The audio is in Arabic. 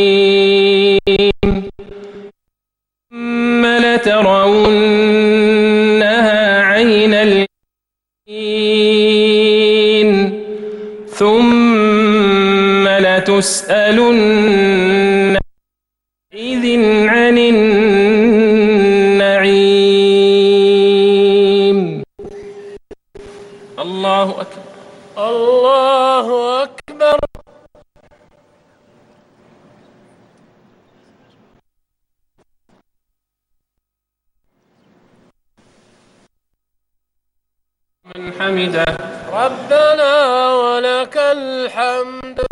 الجحيم ثم لترونها عين اليقين. ثم لتسألن إذ عن النعيم. الله أكبر. الله أكبر. من حمده. ربنا ولك الحمد.